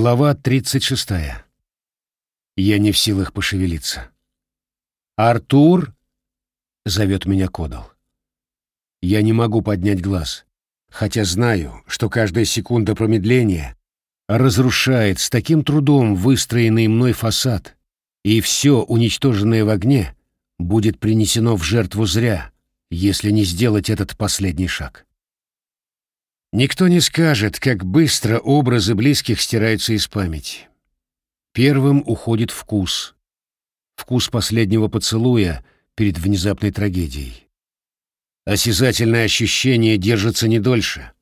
Глава 36. Я не в силах пошевелиться. «Артур!» — зовет меня Кодал. Я не могу поднять глаз, хотя знаю, что каждая секунда промедления разрушает с таким трудом выстроенный мной фасад, и все, уничтоженное в огне, будет принесено в жертву зря, если не сделать этот последний шаг. Никто не скажет, как быстро образы близких стираются из памяти. Первым уходит вкус. Вкус последнего поцелуя перед внезапной трагедией. Осязательное ощущение держится не дольше.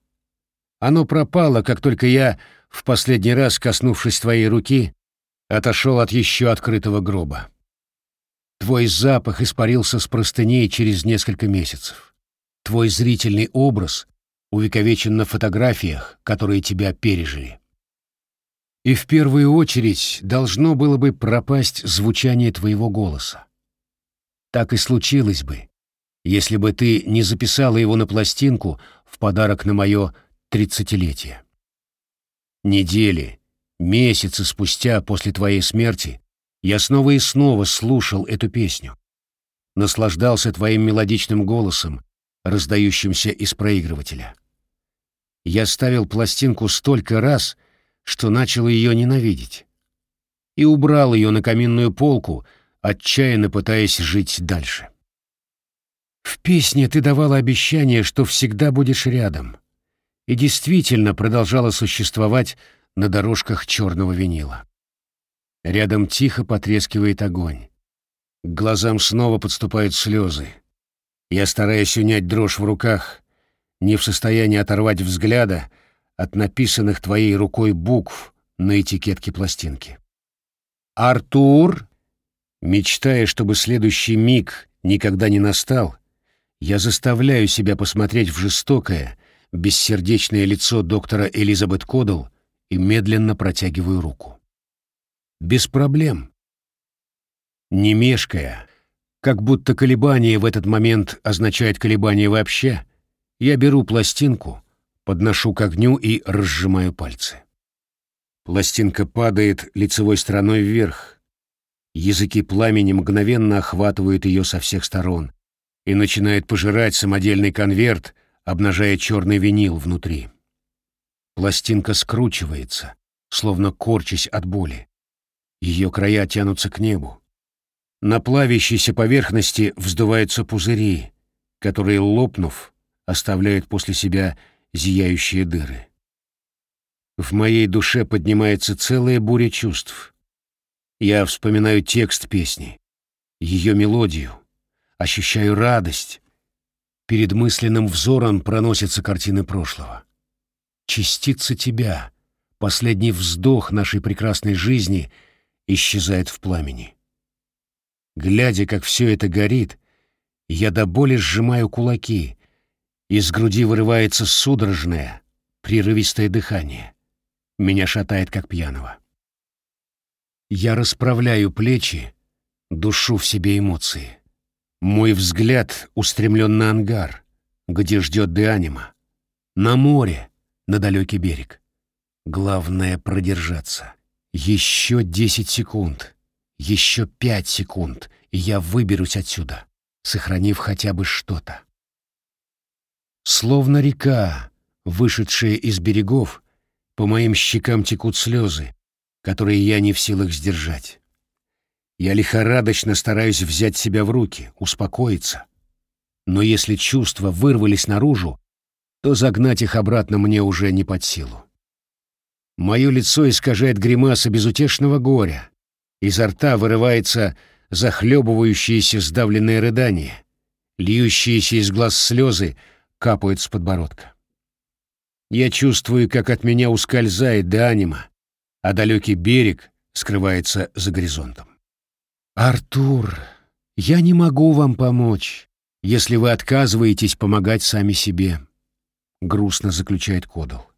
Оно пропало, как только я, в последний раз коснувшись твоей руки, отошел от еще открытого гроба. Твой запах испарился с простыней через несколько месяцев. Твой зрительный образ увековечен на фотографиях, которые тебя пережили. И в первую очередь должно было бы пропасть звучание твоего голоса. Так и случилось бы, если бы ты не записала его на пластинку в подарок на мое тридцатилетие. Недели, месяцы спустя после твоей смерти я снова и снова слушал эту песню, наслаждался твоим мелодичным голосом, раздающимся из проигрывателя. Я ставил пластинку столько раз, что начал ее ненавидеть. И убрал ее на каминную полку, отчаянно пытаясь жить дальше. В песне ты давала обещание, что всегда будешь рядом, и действительно продолжала существовать на дорожках черного винила. Рядом тихо потрескивает огонь. К глазам снова подступают слезы. Я стараюсь унять дрожь в руках, не в состоянии оторвать взгляда от написанных твоей рукой букв на этикетке пластинки. «Артур!» Мечтая, чтобы следующий миг никогда не настал, я заставляю себя посмотреть в жестокое, бессердечное лицо доктора Элизабет Кодл и медленно протягиваю руку. Без проблем. Не мешкая, как будто колебание в этот момент означает колебание вообще, я беру пластинку, подношу к огню и разжимаю пальцы. Пластинка падает лицевой стороной вверх. Языки пламени мгновенно охватывают ее со всех сторон и начинают пожирать самодельный конверт, обнажая черный винил внутри. Пластинка скручивается, словно корчась от боли. Ее края тянутся к небу. На плавящейся поверхности вздуваются пузыри, которые, лопнув, оставляют после себя зияющие дыры. В моей душе поднимается целая буря чувств. Я вспоминаю текст песни, ее мелодию, ощущаю радость. Перед мысленным взором проносятся картины прошлого. Частица тебя, последний вздох нашей прекрасной жизни исчезает в пламени. Глядя, как все это горит, я до боли сжимаю кулаки, из груди вырывается судорожное, прерывистое дыхание. Меня шатает, как пьяного. Я расправляю плечи, душу в себе эмоции. Мой взгляд устремлен на ангар, где ждет Деанима. На море, на далекий берег. Главное — продержаться. Еще десять секунд, еще пять секунд, и я выберусь отсюда, сохранив хотя бы что-то. Словно река, вышедшая из берегов, по моим щекам текут слезы, которые я не в силах сдержать. Я лихорадочно стараюсь взять себя в руки, успокоиться. Но если чувства вырвались наружу, то загнать их обратно мне уже не под силу. Мое лицо искажает гримаса безутешного горя. Изо рта вырывается захлебывающееся сдавленное рыдание. Льющиеся из глаз слезы капает с подбородка. Я чувствую, как от меня ускользает до анима, а далекий берег скрывается за горизонтом. «Артур, я не могу вам помочь, если вы отказываетесь помогать сами себе», — грустно заключает Кодал.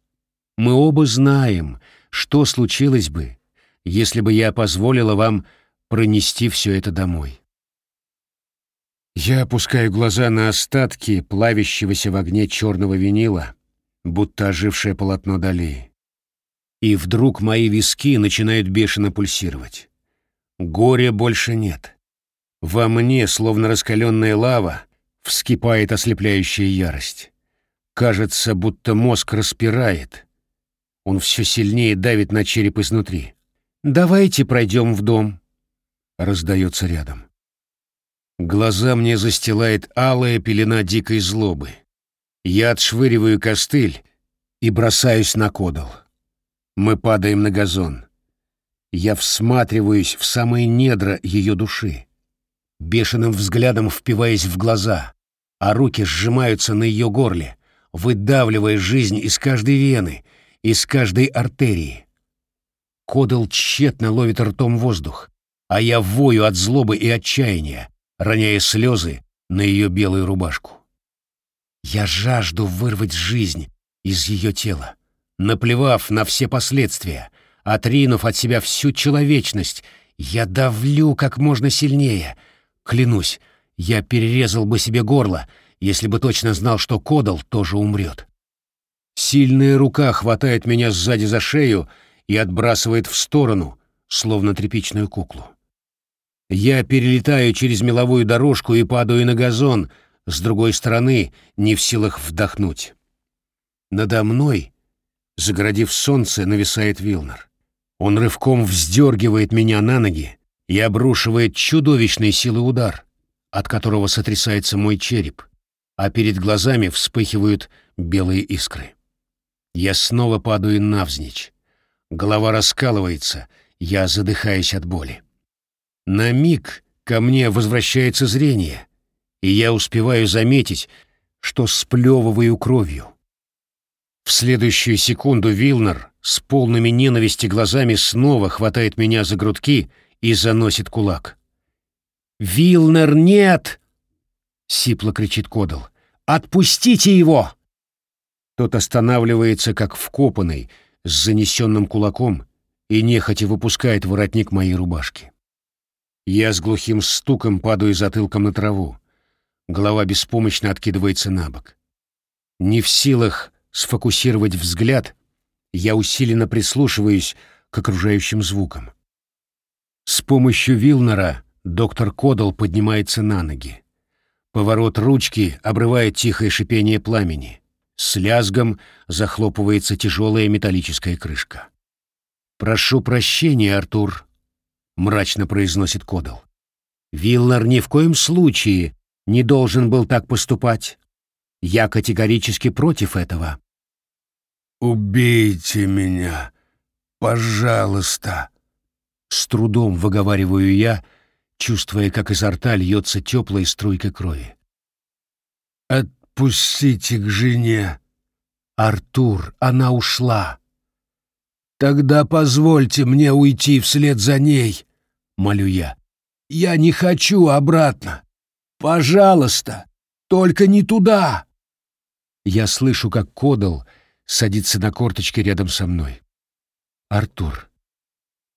«Мы оба знаем, что случилось бы, если бы я позволила вам пронести все это домой. Я опускаю глаза на остатки плавящегося в огне черного винила, будто ожившее полотно Дали. И вдруг мои виски начинают бешено пульсировать. Горя больше нет. Во мне, словно раскаленная лава, вскипает ослепляющая ярость. Кажется, будто мозг распирает. Он все сильнее давит на череп изнутри. «Давайте пройдем в дом», — раздается рядом. Глаза мне застилает алая пелена дикой злобы. Я отшвыриваю костыль и бросаюсь на кодал. Мы падаем на газон. Я всматриваюсь в самые недра ее души, бешеным взглядом впиваясь в глаза, а руки сжимаются на ее горле, выдавливая жизнь из каждой вены, из каждой артерии. Кодал тщетно ловит ртом воздух, а я вою от злобы и отчаяния, роняя слезы на ее белую рубашку. Я жажду вырвать жизнь из ее тела, наплевав на все последствия, отринув от себя всю человечность, я давлю как можно сильнее. Клянусь, я перерезал бы себе горло, если бы точно знал, что Кодал тоже умрет. Сильная рука хватает меня сзади за шею и отбрасывает в сторону, словно тряпичную куклу. Я перелетаю через меловую дорожку и падаю на газон, с другой стороны, не в силах вдохнуть. Надо мной, загородив солнце, нависает Вилнер. Он рывком вздергивает меня на ноги и обрушивает чудовищной силы удар, от которого сотрясается мой череп, а перед глазами вспыхивают белые искры. Я снова падаю навзничь. Голова раскалывается, я задыхаюсь от боли. На миг ко мне возвращается зрение, и я успеваю заметить, что сплевываю кровью. В следующую секунду Вилнер с полными ненависти глазами снова хватает меня за грудки и заносит кулак. «Вилнер, нет!» — сипло кричит Кодал. «Отпустите его!» Тот останавливается, как вкопанный, с занесенным кулаком и нехотя выпускает воротник моей рубашки. Я с глухим стуком падаю затылком на траву. Голова беспомощно откидывается на бок. Не в силах сфокусировать взгляд, я усиленно прислушиваюсь к окружающим звукам. С помощью Вилнера доктор Кодал поднимается на ноги. Поворот ручки обрывает тихое шипение пламени. С лязгом захлопывается тяжелая металлическая крышка. «Прошу прощения, Артур», — мрачно произносит Кодал. «Вилнер ни в коем случае не должен был так поступать. Я категорически против этого». «Убейте меня, пожалуйста!» С трудом выговариваю я, чувствуя, как изо рта льется теплая струйка крови. «Отпустите к жене!» «Артур, она ушла!» «Тогда позвольте мне уйти вслед за ней!» — молю я. «Я не хочу обратно! Пожалуйста, только не туда!» Я слышу, как Кодал садится на корточки рядом со мной. «Артур,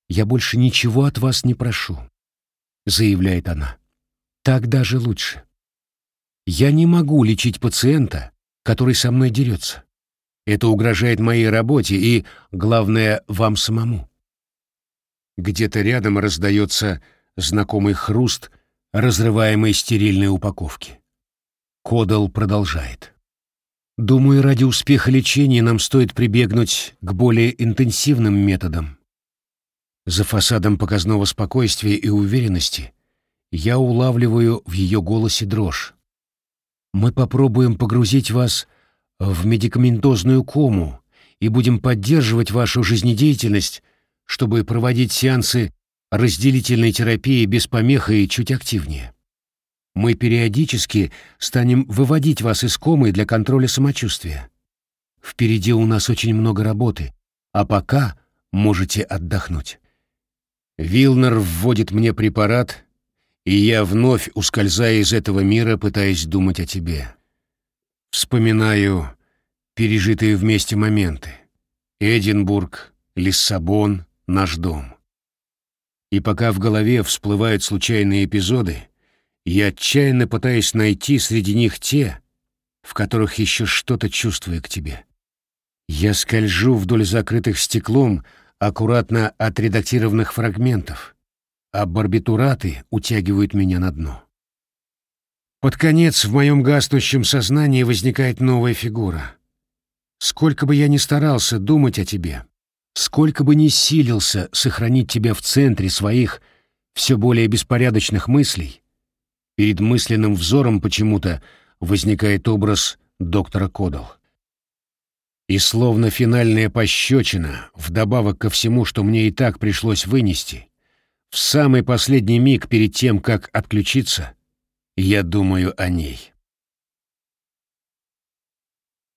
я больше ничего от вас не прошу», — заявляет она. «Так даже лучше. Я не могу лечить пациента, который со мной дерется. Это угрожает моей работе и, главное, вам самому». Где-то рядом раздается знакомый хруст разрываемой стерильной упаковки. Кодал продолжает. Думаю, ради успеха лечения нам стоит прибегнуть к более интенсивным методам. За фасадом показного спокойствия и уверенности я улавливаю в ее голосе дрожь. Мы попробуем погрузить вас в медикаментозную кому и будем поддерживать вашу жизнедеятельность, чтобы проводить сеансы разделительной терапии без помех и чуть активнее. Мы периодически станем выводить вас из комы для контроля самочувствия. Впереди у нас очень много работы, а пока можете отдохнуть. Вилнер вводит мне препарат, и я вновь ускользая из этого мира, пытаясь думать о тебе. Вспоминаю пережитые вместе моменты. Эдинбург, Лиссабон, наш дом. И пока в голове всплывают случайные эпизоды, я отчаянно пытаюсь найти среди них те, в которых еще что-то чувствую к тебе. Я скольжу вдоль закрытых стеклом аккуратно отредактированных фрагментов, а барбитураты утягивают меня на дно. Под конец в моем гаснущем сознании возникает новая фигура. Сколько бы я ни старался думать о тебе, сколько бы ни силился сохранить тебя в центре своих все более беспорядочных мыслей, перед мысленным взором почему-то возникает образ доктора Кодал. И словно финальная пощечина, вдобавок ко всему, что мне и так пришлось вынести, в самый последний миг перед тем, как отключиться, я думаю о ней.